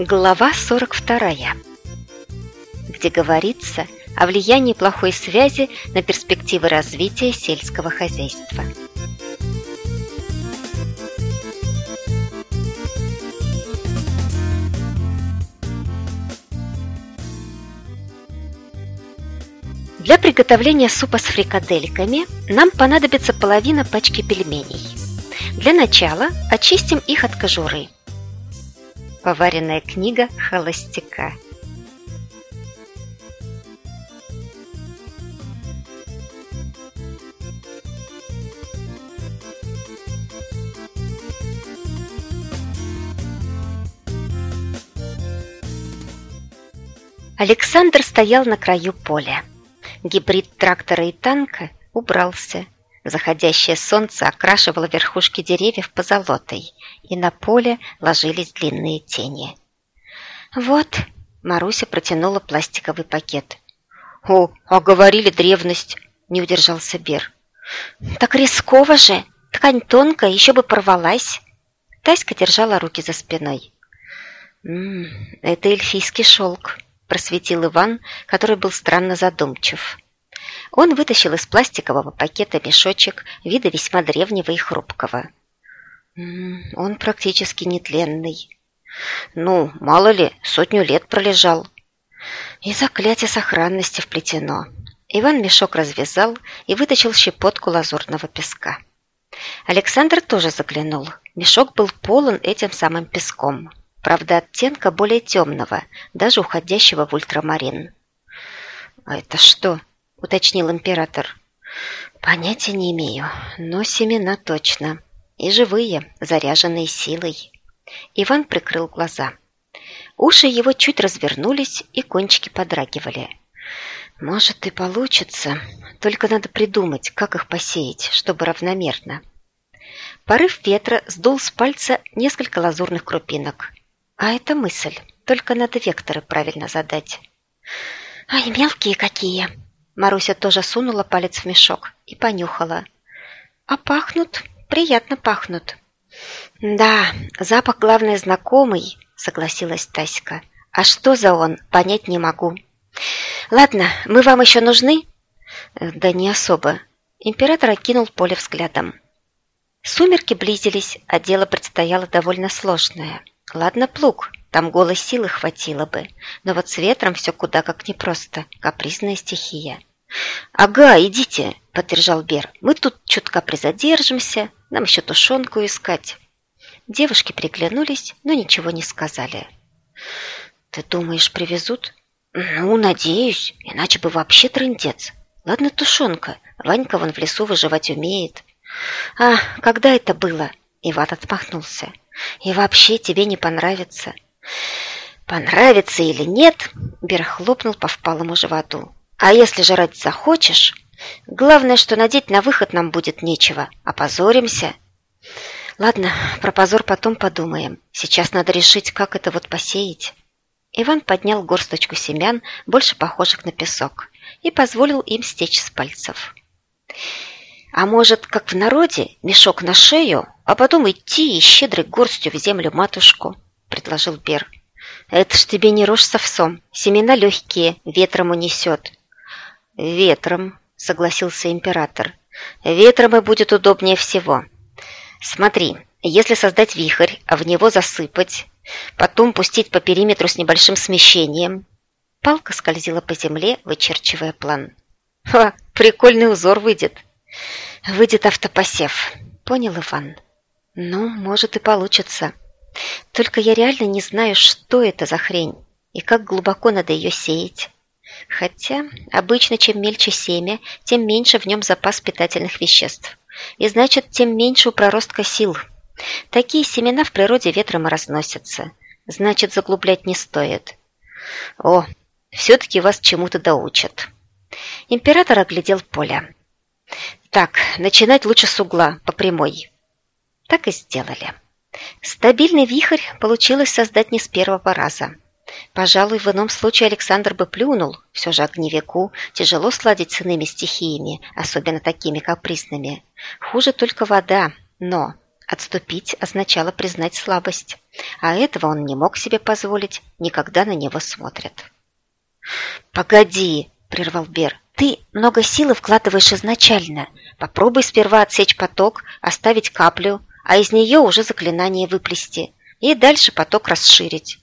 Глава 42, где говорится о влиянии плохой связи на перспективы развития сельского хозяйства. Для приготовления супа с фрикадельками нам понадобится половина пачки пельменей. Для начала очистим их от кожуры – Поваренная книга холостяка. Александр стоял на краю поля. Гибрид трактора и танка убрался – Заходящее солнце окрашивало верхушки деревьев позолотой, и на поле ложились длинные тени. «Вот», — Маруся протянула пластиковый пакет. «О, а говорили древность», — не удержался Бер. «Так рисково же! Ткань тонкая, еще бы порвалась!» Таська держала руки за спиной. «М -м, «Это эльфийский шелк», — просветил Иван, который был странно задумчив. Он вытащил из пластикового пакета мешочек вида весьма древнего и хрупкого. он практически нетленный. Ну, мало ли, сотню лет пролежал. И заклятие сохранности вплетено. Иван мешок развязал и вытащил щепотку лазурного песка. Александр тоже заглянул. Мешок был полон этим самым песком. Правда, оттенка более темного, даже уходящего в ультрамарин. «А это что?» – уточнил император. «Понятия не имею, но семена точно. И живые, заряженные силой». Иван прикрыл глаза. Уши его чуть развернулись, и кончики подрагивали. «Может, и получится, только надо придумать, как их посеять, чтобы равномерно». Порыв ветра сдул с пальца несколько лазурных крупинок. А это мысль, только надо векторы правильно задать. «Ай, мелкие какие!» Маруся тоже сунула палец в мешок и понюхала. А пахнут, приятно пахнут. Да, запах, главное, знакомый, согласилась Таська. А что за он, понять не могу. Ладно, мы вам еще нужны? Да не особо. Император окинул поле взглядом. Сумерки близились, а дело предстояло довольно сложное. Ладно, плуг, там голой силы хватило бы, но вот с ветром все куда как непросто, капризная стихия. «Ага, идите», — поддержал Бер. «Мы тут чутка призадержимся, нам еще тушенку искать». Девушки приглянулись, но ничего не сказали. «Ты думаешь, привезут?» «Ну, надеюсь, иначе бы вообще трындец. Ладно, тушенка, Ванька вон в лесу выживать умеет». «А, когда это было?» Иван отмахнулся. «И вообще тебе не понравится». «Понравится или нет?» Бер хлопнул по впалому животу. А если жрать захочешь, главное, что надеть на выход нам будет нечего. Опозоримся. Ладно, про позор потом подумаем. Сейчас надо решить, как это вот посеять. Иван поднял горсточку семян, больше похожих на песок, и позволил им стечь с пальцев. А может, как в народе, мешок на шею, а потом идти и щедрой горстью в землю матушку, предложил Бер. Это ж тебе не рожь с овсом, семена легкие, ветром унесет. «Ветром», — согласился император. «Ветром и будет удобнее всего. Смотри, если создать вихрь, а в него засыпать, потом пустить по периметру с небольшим смещением...» Палка скользила по земле, вычерчивая план. «Ха, прикольный узор выйдет!» «Выйдет автопосев», — понял Иван. «Ну, может и получится. Только я реально не знаю, что это за хрень и как глубоко надо ее сеять». Хотя обычно чем мельче семя, тем меньше в нем запас питательных веществ. И значит, тем меньше у проростка сил. Такие семена в природе ветром разносятся. Значит, заглублять не стоит. О, все-таки вас чему-то доучат. Император оглядел поле. Так, начинать лучше с угла, по прямой. Так и сделали. Стабильный вихрь получилось создать не с первого раза. Пожалуй, в ином случае Александр бы плюнул. Все же огневику тяжело сладить с иными стихиями, особенно такими капризными. Хуже только вода. Но Отступить означало признать слабость, а этого он не мог себе позволить, никогда на него смотрят. «Погоди!» – прервал Бер. «Ты много силы вкладываешь изначально. Попробуй сперва отсечь поток, оставить каплю, а из нее уже заклинание выплести, и дальше поток расширить».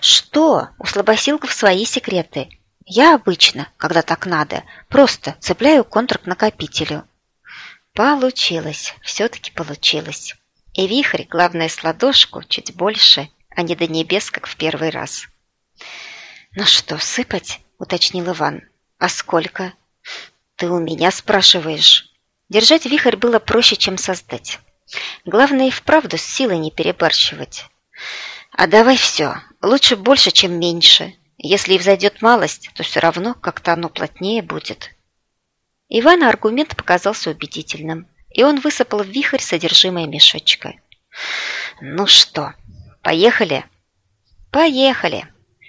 «Что? У слабосилков свои секреты. Я обычно, когда так надо, просто цепляю контур к накопителю». Получилось, все-таки получилось. И вихрь, главное, с ладошку, чуть больше, а не до небес, как в первый раз. «Ну что, сыпать?» — уточнил Иван. «А сколько?» «Ты у меня спрашиваешь». Держать вихрь было проще, чем создать. Главное и вправду с силой не перебарщивать. «А давай все. Лучше больше, чем меньше. Если и взойдет малость, то все равно как-то оно плотнее будет». Ивану аргумент показался убедительным, и он высыпал в вихрь содержимое мешочка. «Ну что, поехали?» «Поехали!»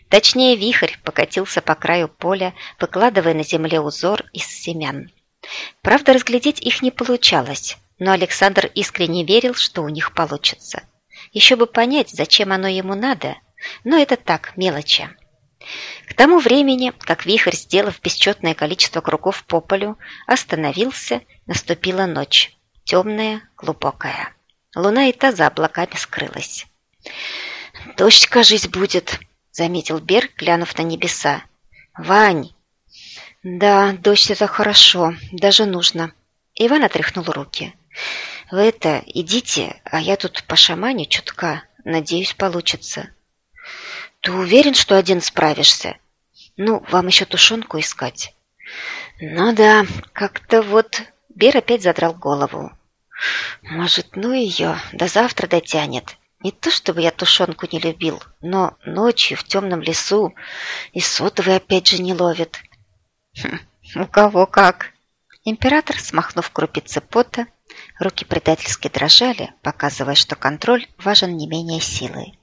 Точнее, вихрь покатился по краю поля, выкладывая на земле узор из семян. Правда, разглядеть их не получалось, но Александр искренне верил, что у них получится. Еще бы понять, зачем оно ему надо, но это так, мелочи. К тому времени, как вихрь, сделав бесчетное количество кругов по полю, остановился, наступила ночь, темная, глубокая. Луна и та за облаками скрылась. «Дождь, кажись, будет», заметил Берг, глянув на небеса. «Вань!» «Да, дождь — это хорошо, даже нужно». Иван отряхнул руки. «Вы это, идите, а я тут по шамане чутка. Надеюсь, получится». «Ты уверен, что один справишься?» «Ну, вам еще тушенку искать». «Ну да, как-то вот...» Бер опять задрал голову. «Может, ну ее, до завтра дотянет. Не то чтобы я тушенку не любил, но ночью в темном лесу и сотовый опять же не ловит. Хм, у кого как. Император, смахнув крупицы пота, руки предательски дрожали, показывая, что контроль важен не менее силы.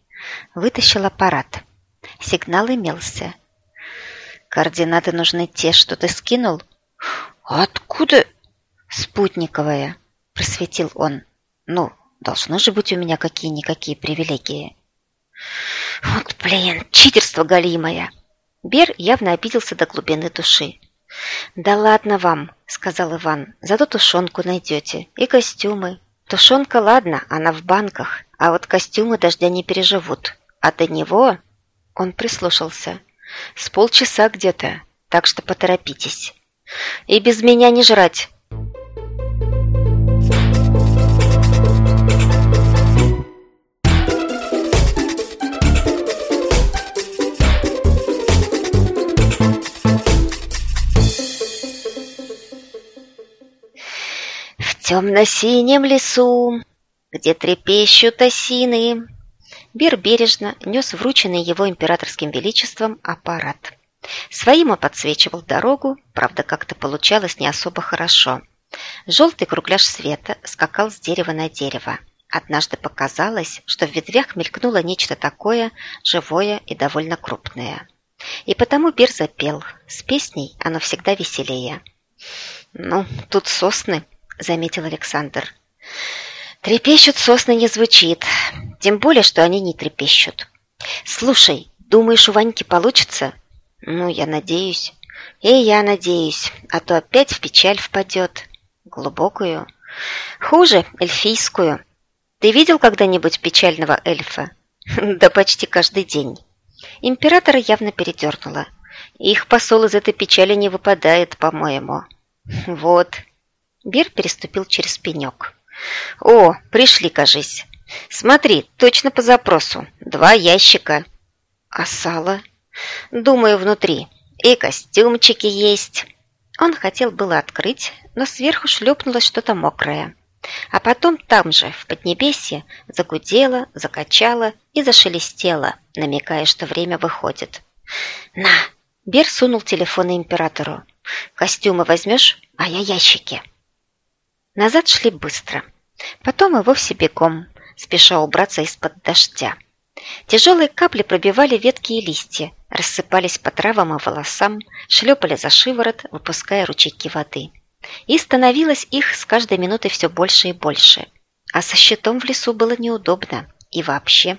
Вытащил аппарат. Сигнал имелся. Координаты нужны те, что ты скинул. Откуда? Спутниковая, просветил он. Ну, Должны же быть у меня какие-никакие привилегии. Вот, блин, читерство галимое. Бер явно обиделся до глубины души. «Да ладно вам», — сказал Иван, — «зато тушенку найдете и костюмы. Тушенка, ладно, она в банках, а вот костюмы дождя не переживут. А до него...» Он прислушался. «С полчаса где-то, так что поторопитесь. И без меня не жрать, темно-синем лесу, где трепещут осины, Бир бережно нес врученный его императорским величеством аппарат. Своим он подсвечивал дорогу, правда, как-то получалось не особо хорошо. Желтый кругляш света скакал с дерева на дерево. Однажды показалось, что в ветвях мелькнуло нечто такое, живое и довольно крупное. И потому Бир запел. С песней оно всегда веселее. «Ну, тут сосны», заметил Александр. Трепещут сосны не звучит, тем более, что они не трепещут. Слушай, думаешь, у Ваньки получится? Ну, я надеюсь. И я надеюсь, а то опять в печаль впадет. Глубокую. Хуже, эльфийскую. Ты видел когда-нибудь печального эльфа? Да почти каждый день. Императора явно передернуло. Их посол из этой печали не выпадает, по-моему. Вот, Бир переступил через пенек. «О, пришли, кажись. Смотри, точно по запросу. Два ящика. А сало? Думаю, внутри. И костюмчики есть». Он хотел было открыть, но сверху шлепнулось что-то мокрое. А потом там же, в Поднебесье, загудело, закачало и зашелестело, намекая, что время выходит. «На!» Бер сунул телефон императору. «Костюмы возьмешь, а я ящики». Назад шли быстро. Потом и вовсе бегом, спеша убраться из-под дождя. Тяжелые капли пробивали ветки и листья, рассыпались по травам и волосам, шлепали за шиворот, выпуская ручейки воды. И становилось их с каждой минутой все больше и больше. А со щитом в лесу было неудобно. И вообще.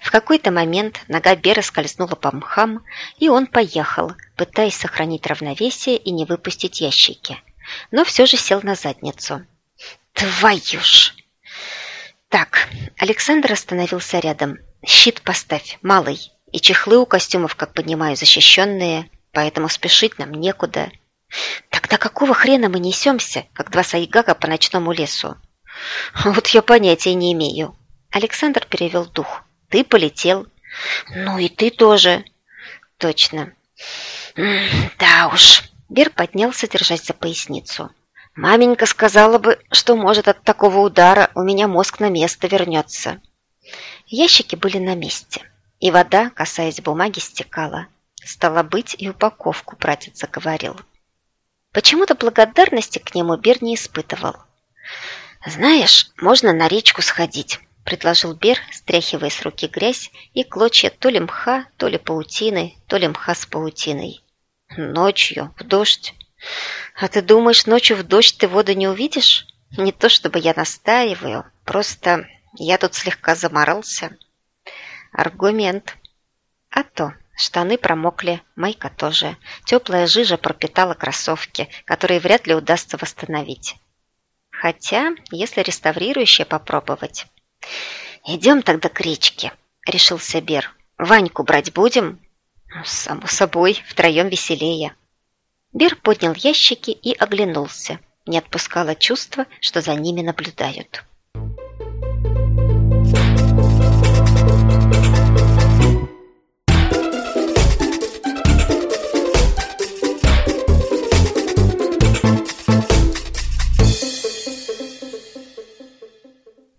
В какой-то момент нога Бера скользнула по мхам, и он поехал, пытаясь сохранить равновесие и не выпустить ящики. Но все же сел на задницу. «Твою ж!» «Так, Александр остановился рядом. Щит поставь, малый. И чехлы у костюмов, как понимаю, защищенные, поэтому спешить нам некуда. Тогда какого хрена мы несемся, как два сайгага по ночному лесу? Вот я понятия не имею. Александр перевел дух. Ты полетел. Ну и ты тоже. Точно. Да уж. Бер поднялся, держась за поясницу. Маменька сказала бы, что, может, от такого удара у меня мозг на место вернется. Ящики были на месте, и вода, касаясь бумаги, стекала. Стало быть, и упаковку братец заговорил. Почему-то благодарности к нему Бер не испытывал. «Знаешь, можно на речку сходить», — предложил Бер, стряхивая с руки грязь и клочья то ли мха, то ли паутины, то ли мха с паутиной. «Ночью, в дождь. А ты думаешь, ночью в дождь ты воду не увидишь? Не то чтобы я настаиваю, просто я тут слегка заморался». Аргумент. А то. Штаны промокли, майка тоже. Теплая жижа пропитала кроссовки, которые вряд ли удастся восстановить. Хотя, если реставрирующее попробовать... «Идем тогда к речке», — решился Бер. «Ваньку брать будем?» «Само собой, втроем веселее». Бер поднял ящики и оглянулся. Не отпускало чувство, что за ними наблюдают.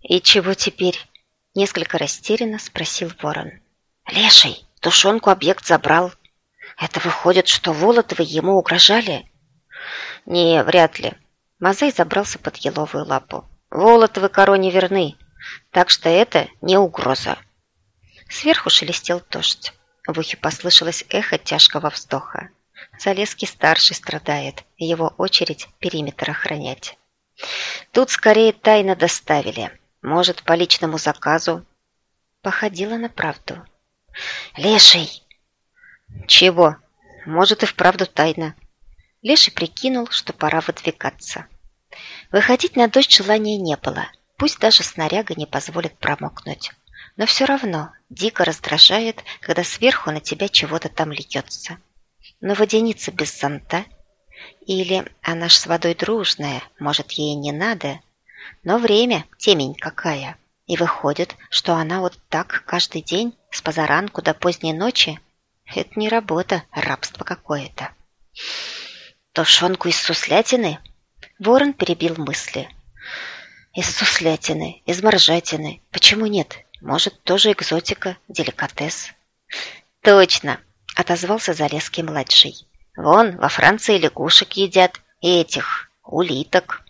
«И чего теперь?» – несколько растерянно спросил ворон. «Леший, тушенку объект забрал. Это выходит, что Волотовы ему угрожали?» «Не, вряд ли». Мазай забрался под еловую лапу. «Волотовы короне верны, так что это не угроза». Сверху шелестел дождь. В ухе послышалось эхо тяжкого вздоха. Залеский старший страдает, его очередь периметр охранять. Тут скорее тайно доставили. Может, по личному заказу? Походила на правду. Леший! Чего? Может, и вправду тайна. Леший прикинул, что пора выдвигаться. Выходить на дождь желания не было. Пусть даже снаряга не позволит промокнуть. Но все равно дико раздражает, когда сверху на тебя чего-то там льется. Но водяница без зонта? Или она ж с водой дружная, может, ей не надо? Но время, темень какая. И выходит, что она вот так каждый день, с позаранку до поздней ночи? Это не работа, рабство какое-то. Тушенку из суслятины? Ворон перебил мысли. Из суслятины, из моржатины. Почему нет? Может, тоже экзотика, деликатес? Точно, отозвался Залесский-младший. Вон, во Франции лягушек едят, и этих, улиток.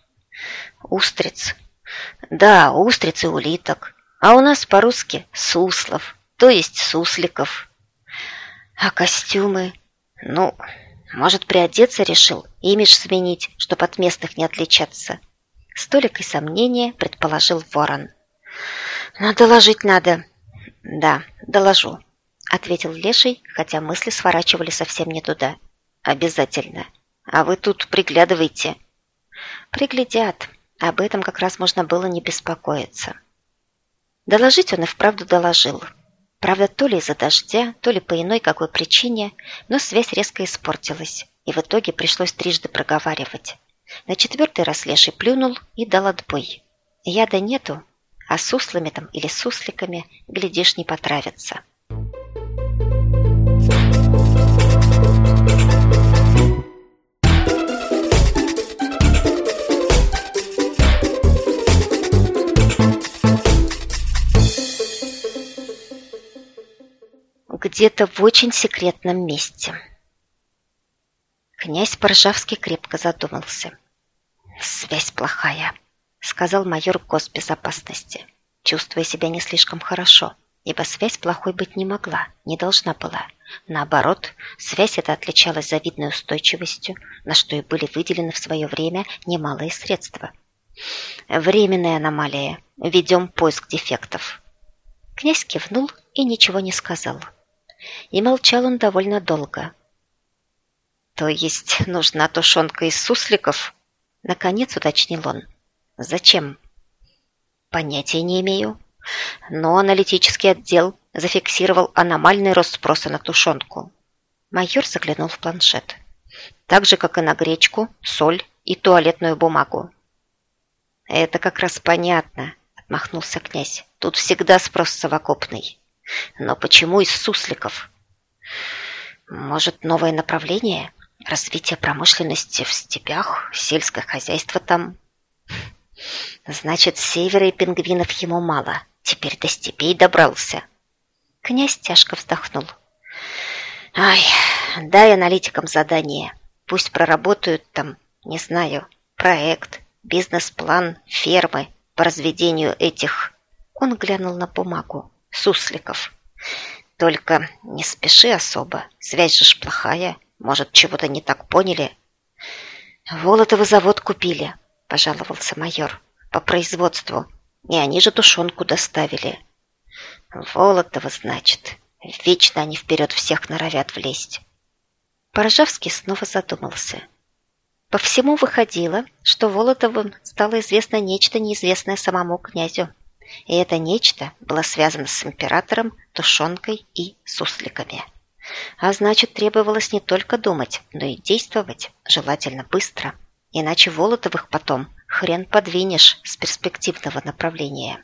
Устриц. Да, устриц и улиток. А у нас по-русски суслов, то есть сусликов. А костюмы? Ну, может, приодеться решил, имидж сменить, чтоб от местных не отличаться. С толикой сомнения предположил ворон. Но доложить надо. Да, доложу, ответил Леший, хотя мысли сворачивали совсем не туда. Обязательно. А вы тут приглядывайте. Приглядят. Об этом как раз можно было не беспокоиться. Доложить он и вправду доложил. Правда, то ли из-за дождя, то ли по иной какой причине, но связь резко испортилась, и в итоге пришлось трижды проговаривать. На четвертый раз Леший плюнул и дал отбой. Яда нету, а суслами там или сусликами, глядишь, не потравятся. Где-то в очень секретном месте. Князь Поржавский крепко задумался. «Связь плохая», — сказал майор госбезопасности, чувствуя себя не слишком хорошо, ибо связь плохой быть не могла, не должна была. Наоборот, связь эта отличалась завидной устойчивостью, на что и были выделены в свое время немалые средства. Временная аномалия. Ведем поиск дефектов. Князь кивнул и ничего не сказал. И молчал он довольно долго. То есть нужна тушенка из сусликов? Наконец уточнил он. Зачем? Понятия не имею. Но аналитический отдел зафиксировал аномальный рост спроса на тушенку. Майор заглянул в планшет. Так же, как и на гречку, соль и туалетную бумагу. «Это как раз понятно», — отмахнулся князь. «Тут всегда спрос совокупный. Но почему из сусликов?» «Может, новое направление? Развитие промышленности в степях, сельское хозяйство там?» «Значит, севера и пингвинов ему мало. Теперь до степей добрался». Князь тяжко вздохнул. «Ай, дай аналитикам задание. Пусть проработают там, не знаю, проект, бизнес-план фермы по разведению этих...» Он глянул на бумагу. «Сусликов. Только не спеши особо, связь же ж плохая. Может, чего-то не так поняли?» «Волотовый завод купили», – пожаловался майор, – «по производству. И они же тушенку доставили». «Волотово, значит. Вечно они вперед всех норовят влезть». Порожавский снова задумался – по всему выходило, что Володовым стало известно нечто неизвестное самому князю. И это нечто было связано с императором, тушенкой и сусликами. А значит, требовалось не только думать, но и действовать, желательно быстро. Иначе Володовых потом хрен подвинешь с перспективного направления.